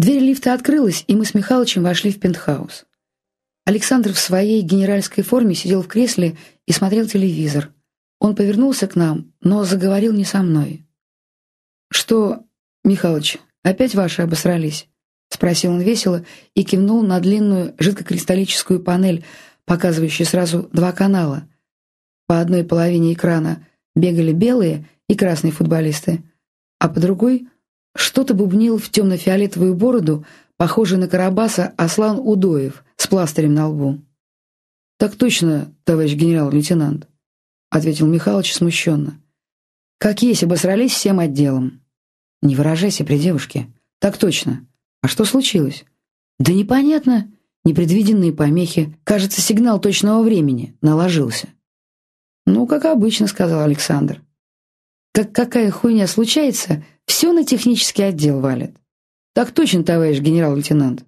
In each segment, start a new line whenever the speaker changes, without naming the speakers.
Дверь лифта открылась, и мы с Михалычем вошли в пентхаус. Александр в своей генеральской форме сидел в кресле и смотрел телевизор. Он повернулся к нам, но заговорил не со мной. «Что, Михалыч, опять ваши обосрались?» — спросил он весело и кивнул на длинную жидкокристаллическую панель, показывающую сразу два канала. По одной половине экрана бегали белые и красные футболисты, а по другой что-то бубнил в темно-фиолетовую бороду, похожий на Карабаса Аслан Удоев с пластырем на лбу. «Так точно, товарищ генерал-лейтенант», — ответил Михалыч смущенно. «Как есть, обосрались всем отделом». «Не выражайся при девушке». «Так точно. А что случилось?» «Да непонятно. Непредвиденные помехи. Кажется, сигнал точного времени наложился». «Ну, как обычно», — сказал Александр. «Как какая хуйня случается, все на технический отдел валит». «Так точно, товарищ генерал-лейтенант».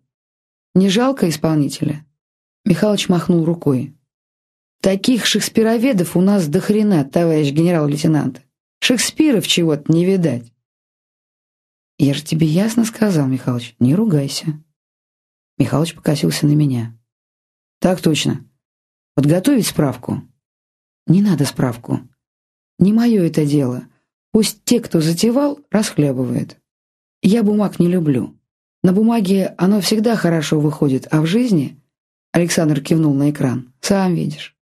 «Не жалко исполнителя?» Михалыч махнул рукой. «Таких шекспироведов у нас до хрена, товарищ генерал-лейтенант. Шекспиров чего-то не видать». «Я же тебе ясно сказал, Михалыч, не ругайся». Михалыч покосился на меня. «Так точно. Подготовить справку?» «Не надо справку. Не мое это дело. Пусть те, кто затевал, расхлебывают. Я бумаг не люблю. На бумаге оно всегда хорошо выходит, а в жизни...» Александр кивнул на экран. «Сам видишь».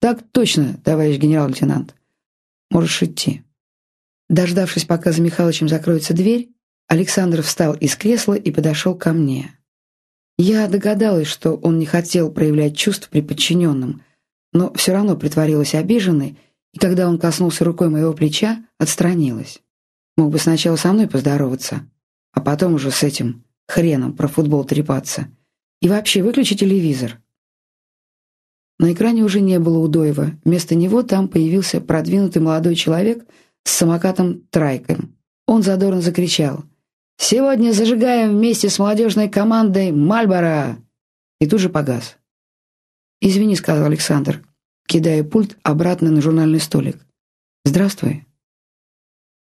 «Так точно, товарищ генерал-лейтенант. Можешь идти». Дождавшись, пока за Михалычем закроется дверь, Александр встал из кресла и подошел ко мне. Я догадалась, что он не хотел проявлять чувств при подчиненном, но все равно притворилась обиженной, и когда он коснулся рукой моего плеча, отстранилась. Мог бы сначала со мной поздороваться, а потом уже с этим хреном про футбол трепаться. И вообще выключи телевизор. На экране уже не было Удоева. Вместо него там появился продвинутый молодой человек с самокатом «Трайком». Он задорно закричал «Сегодня зажигаем вместе с молодежной командой Мальборо!» И тут же погас. «Извини», — сказал Александр, кидая пульт обратно на журнальный столик. «Здравствуй».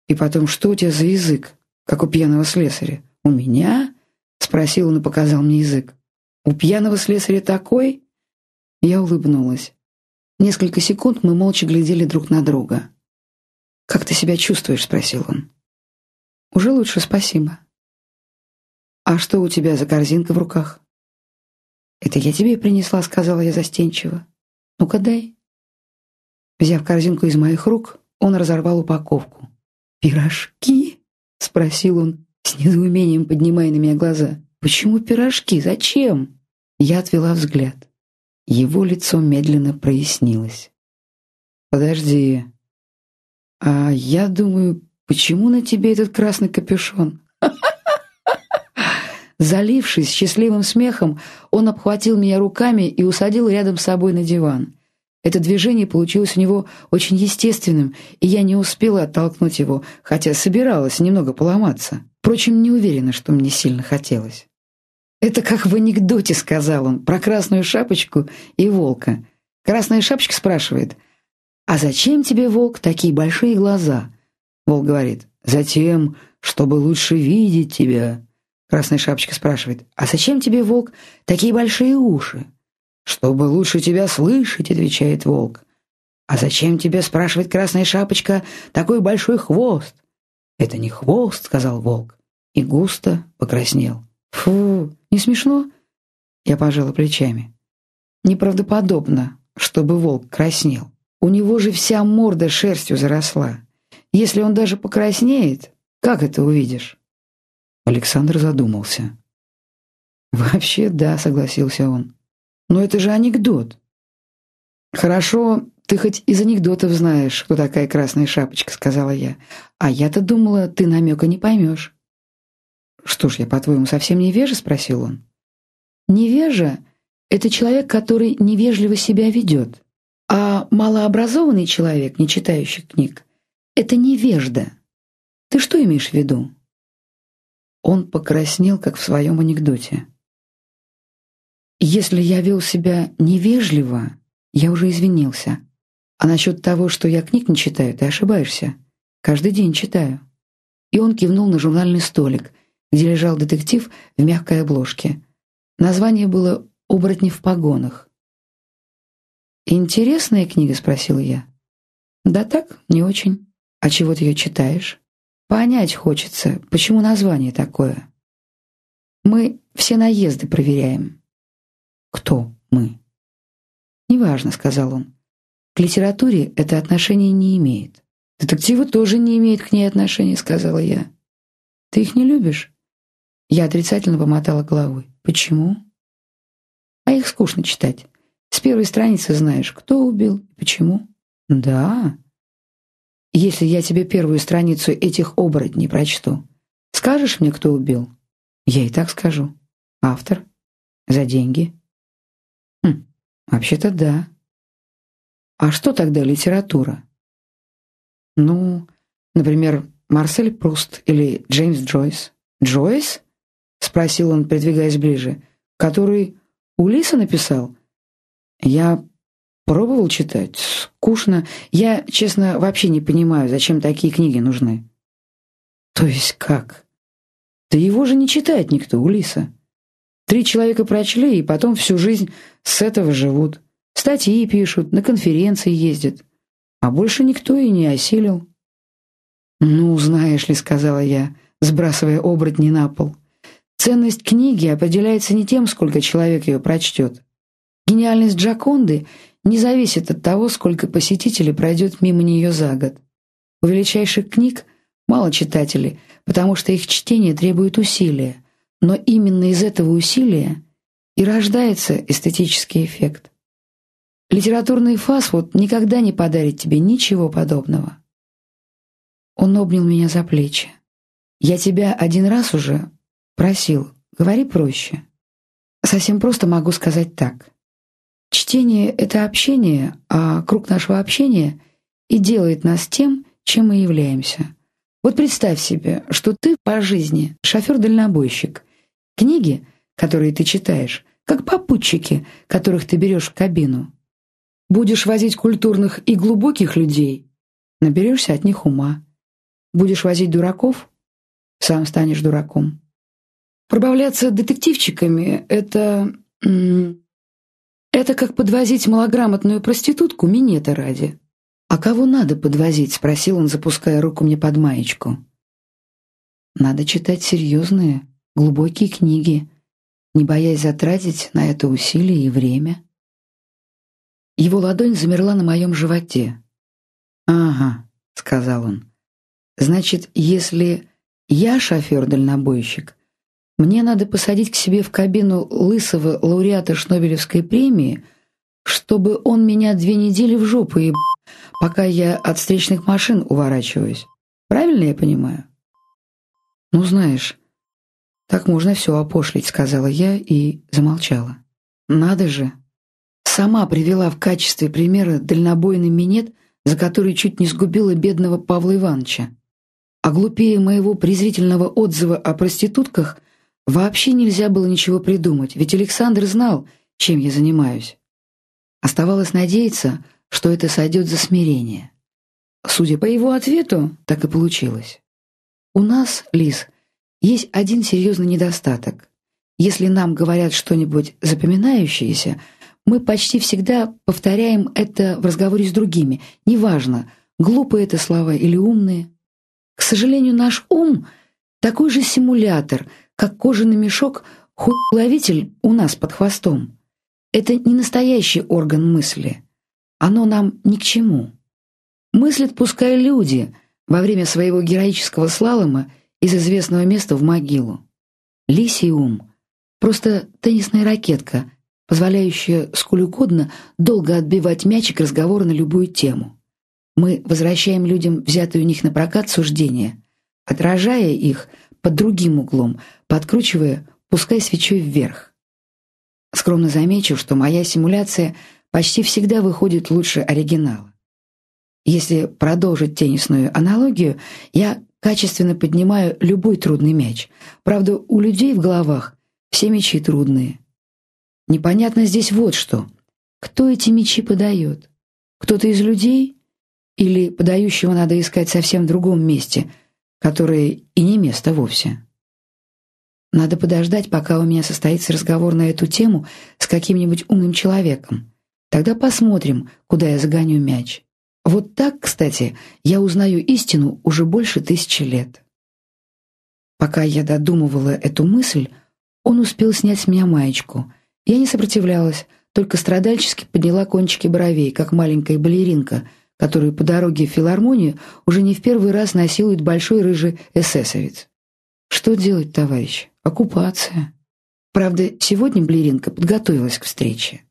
«И потом, что у тебя за язык, как у пьяного слесаря?» «У меня?» — спросил он и показал мне язык. «У пьяного слесаря такой?» Я улыбнулась. Несколько секунд мы молча глядели друг на друга. «Как ты себя чувствуешь?» — спросил он. «Уже лучше, спасибо». «А что у тебя за корзинка в руках?» «Это я тебе принесла», — сказала я застенчиво. «Ну-ка дай». Взяв корзинку из моих рук, он разорвал упаковку. «Пирожки?» — спросил он, с недоумением поднимая на меня глаза. «Почему пирожки? Зачем?» Я отвела взгляд. Его лицо медленно прояснилось. «Подожди. А я думаю, почему на тебе этот красный капюшон?» Залившись счастливым смехом, он обхватил меня руками и усадил рядом с собой на диван. Это движение получилось у него очень естественным, и я не успела оттолкнуть его, хотя собиралась немного поломаться. Впрочем, не уверена, что мне сильно хотелось. «Это как в анекдоте», — сказал он, про красную шапочку и волка. Красная шапочка спрашивает, «А зачем тебе, волк, такие большие глаза?» Волк говорит, «Затем, чтобы лучше видеть тебя». Красная шапочка спрашивает, «А зачем тебе, волк, такие большие уши?» «Чтобы лучше тебя слышать», — отвечает волк. «А зачем тебе, — спрашивает красная шапочка, — такой большой хвост?» «Это не хвост», — сказал волк, и густо покраснел. «Фу, не смешно?» Я пожала плечами. «Неправдоподобно, чтобы волк краснел. У него же вся морда шерстью заросла. Если он даже покраснеет, как это увидишь?» Александр задумался. «Вообще, да», — согласился он. Но это же анекдот. Хорошо, ты хоть из анекдотов знаешь, кто такая красная шапочка, сказала я. А я-то думала, ты намека не поймешь. Что ж, я, по-твоему, совсем невежа? спросил он. Невежа — это человек, который невежливо себя ведет. А малообразованный человек, не читающий книг, это невежда. Ты что имеешь в виду? Он покраснел, как в своем анекдоте. Если я вел себя невежливо, я уже извинился. А насчет того, что я книг не читаю, ты ошибаешься. Каждый день читаю. И он кивнул на журнальный столик, где лежал детектив в мягкой обложке. Название было «Оборотни в погонах». «Интересная книга?» — спросил я. «Да так, не очень. А чего ты ее читаешь?» «Понять хочется, почему название такое?» «Мы все наезды проверяем». «Кто мы?» «Неважно», — сказал он. «К литературе это отношение не имеет». «Детективы тоже не имеют к ней отношения», — сказала я. «Ты их не любишь?» Я отрицательно помотала головой. «Почему?» «А их скучно читать. С первой страницы знаешь, кто убил и почему». «Да?» «Если я тебе первую страницу этих оборотней прочту, скажешь мне, кто убил?» «Я и так скажу. Автор? За деньги?» «Хм, вообще-то да». «А что тогда литература?» «Ну, например, Марсель Пруст или Джеймс Джойс». «Джойс?» — спросил он, придвигаясь ближе. «Который Улиса написал?» «Я пробовал читать. Скучно. Я, честно, вообще не понимаю, зачем такие книги нужны». «То есть как?» «Да его же не читает никто, Улиса. Три человека прочли, и потом всю жизнь с этого живут. Статьи пишут, на конференции ездят. А больше никто и не осилил». «Ну, знаешь ли», — сказала я, сбрасывая оборотни на пол. «Ценность книги определяется не тем, сколько человек ее прочтет. Гениальность Джаконды не зависит от того, сколько посетителей пройдет мимо нее за год. У величайших книг мало читателей, потому что их чтение требует усилия, но именно из этого усилия и рождается эстетический эффект. Литературный фастфуд никогда не подарит тебе ничего подобного. Он обнял меня за плечи. «Я тебя один раз уже просил, говори проще. Совсем просто могу сказать так. Чтение — это общение, а круг нашего общения и делает нас тем, чем мы являемся. Вот представь себе, что ты по жизни шофер-дальнобойщик. Книги, которые ты читаешь, как попутчики, которых ты берешь в кабину. Будешь возить культурных и глубоких людей, наберешься от них ума. Будешь возить дураков, сам станешь дураком. Пробавляться детективчиками — это... Это как подвозить малограмотную проститутку минета ради. «А кого надо подвозить?» — спросил он, запуская руку мне под маечку. «Надо читать серьезные, глубокие книги, не боясь затратить на это усилия и время». Его ладонь замерла на моем животе. «Ага», — сказал он. Значит, если я шофер-дальнобойщик, мне надо посадить к себе в кабину лысого лауреата Шнобелевской премии, чтобы он меня две недели в жопу еб... пока я от встречных машин уворачиваюсь. Правильно я понимаю? Ну, знаешь, так можно все опошлить, сказала я и замолчала. Надо же. Сама привела в качестве примера дальнобойный минет, за который чуть не сгубила бедного Павла Ивановича. А глупее моего презрительного отзыва о проститутках вообще нельзя было ничего придумать, ведь Александр знал, чем я занимаюсь. Оставалось надеяться, что это сойдет за смирение. Судя по его ответу, так и получилось. У нас, Лиз, есть один серьезный недостаток. Если нам говорят что-нибудь запоминающееся, мы почти всегда повторяем это в разговоре с другими, неважно, глупые это слова или умные. К сожалению, наш ум такой же симулятор, как кожаный мешок хуй-ловитель у нас под хвостом. Это не настоящий орган мысли. Оно нам ни к чему. Мыслят пускай люди во время своего героического слалома из известного места в могилу. Лисий ум — просто теннисная ракетка, позволяющая сколь долго отбивать мячик разговора на любую тему. Мы возвращаем людям взятые у них на прокат суждения, отражая их под другим углом, подкручивая, пускай свечой вверх. Скромно замечу, что моя симуляция почти всегда выходит лучше оригинала. Если продолжить теннисную аналогию, я качественно поднимаю любой трудный мяч. Правда, у людей в головах все мячи трудные. Непонятно здесь вот что. Кто эти мячи подает? Кто-то из людей или подающего надо искать совсем в другом месте, которое и не место вовсе. Надо подождать, пока у меня состоится разговор на эту тему с каким-нибудь умным человеком. Тогда посмотрим, куда я загоню мяч. Вот так, кстати, я узнаю истину уже больше тысячи лет. Пока я додумывала эту мысль, он успел снять с меня маечку. Я не сопротивлялась, только страдальчески подняла кончики бровей, как маленькая балеринка, которую по дороге в филармонию уже не в первый раз насилует большой рыжий эсэсовец. Что делать, товарищ? Оккупация. Правда, сегодня балеринка подготовилась к встрече.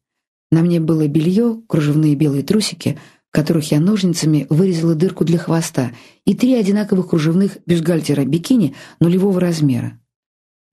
На мне было белье, кружевные белые трусики, в которых я ножницами вырезала дырку для хвоста, и три одинаковых кружевных бюстгальтера бикини нулевого размера.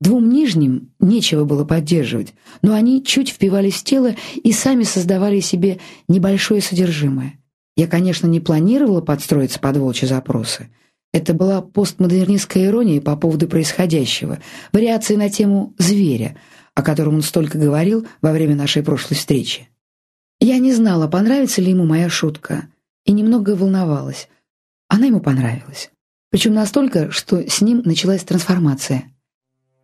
Двум нижним нечего было поддерживать, но они чуть впивались в тело и сами создавали себе небольшое содержимое. Я, конечно, не планировала подстроиться под волчьи запросы — это была постмодернистская ирония по поводу происходящего, вариация на тему «зверя», о котором он столько говорил во время нашей прошлой встречи. Я не знала, понравится ли ему моя шутка, и немного волновалась. Она ему понравилась. Причем настолько, что с ним началась трансформация.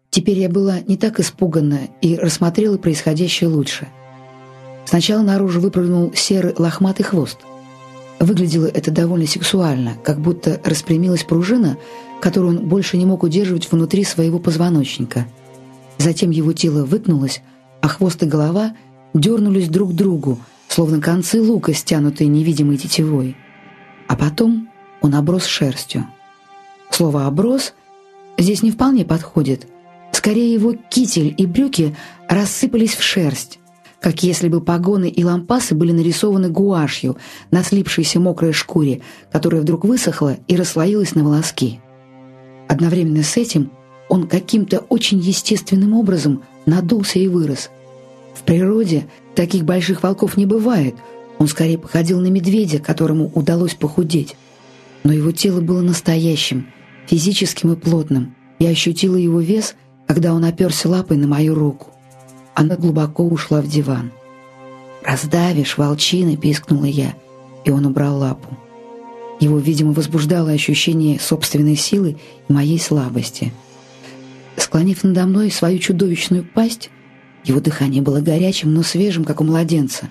Теперь я была не так испугана и рассмотрела происходящее лучше. Сначала наружу выпрыгнул серый лохматый хвост — Выглядело это довольно сексуально, как будто распрямилась пружина, которую он больше не мог удерживать внутри своего позвоночника. Затем его тело выгнулось, а хвост и голова дернулись друг к другу, словно концы лука, стянутые невидимой тетивой. А потом он оброс шерстью. Слово «оброс» здесь не вполне подходит. Скорее его китель и брюки рассыпались в шерсть, как если бы погоны и лампасы были нарисованы гуашью на слипшейся мокрой шкуре, которая вдруг высохла и расслоилась на волоски. Одновременно с этим он каким-то очень естественным образом надулся и вырос. В природе таких больших волков не бывает, он скорее походил на медведя, которому удалось похудеть. Но его тело было настоящим, физическим и плотным. Я ощутила его вес, когда он оперся лапой на мою руку. Она глубоко ушла в диван. «Раздавишь, волчина!» — пискнула я, и он убрал лапу. Его, видимо, возбуждало ощущение собственной силы и моей слабости. Склонив надо мной свою чудовищную пасть, его дыхание было горячим, но свежим, как у младенца.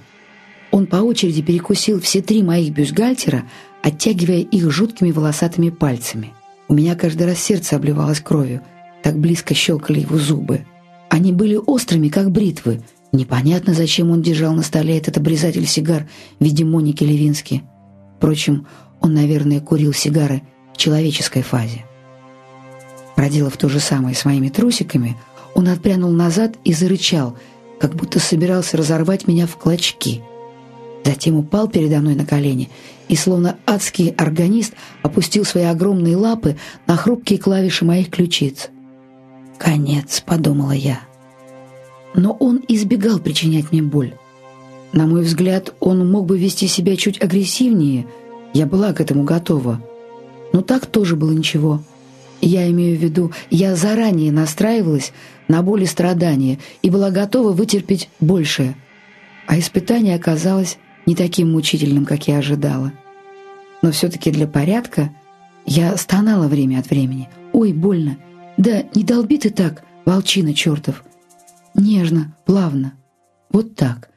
Он по очереди перекусил все три моих бюстгальтера, оттягивая их жуткими волосатыми пальцами. У меня каждый раз сердце обливалось кровью, так близко щелкали его зубы. Они были острыми, как бритвы. Непонятно, зачем он держал на столе этот обрезатель сигар в виде Моники Левински. Впрочем, он, наверное, курил сигары в человеческой фазе. Проделав то же самое с моими трусиками, он отпрянул назад и зарычал, как будто собирался разорвать меня в клочки. Затем упал передо мной на колени и, словно адский органист, опустил свои огромные лапы на хрупкие клавиши моих ключиц. «Конец», — подумала я. Но он избегал причинять мне боль. На мой взгляд, он мог бы вести себя чуть агрессивнее, я была к этому готова. Но так тоже было ничего. Я имею в виду, я заранее настраивалась на боль и страдания и была готова вытерпеть большее. А испытание оказалось не таким мучительным, как я ожидала. Но все-таки для порядка я стонала время от времени. «Ой, больно! Да не долби ты так, волчина чертов. Нежно, плавно. Вот так.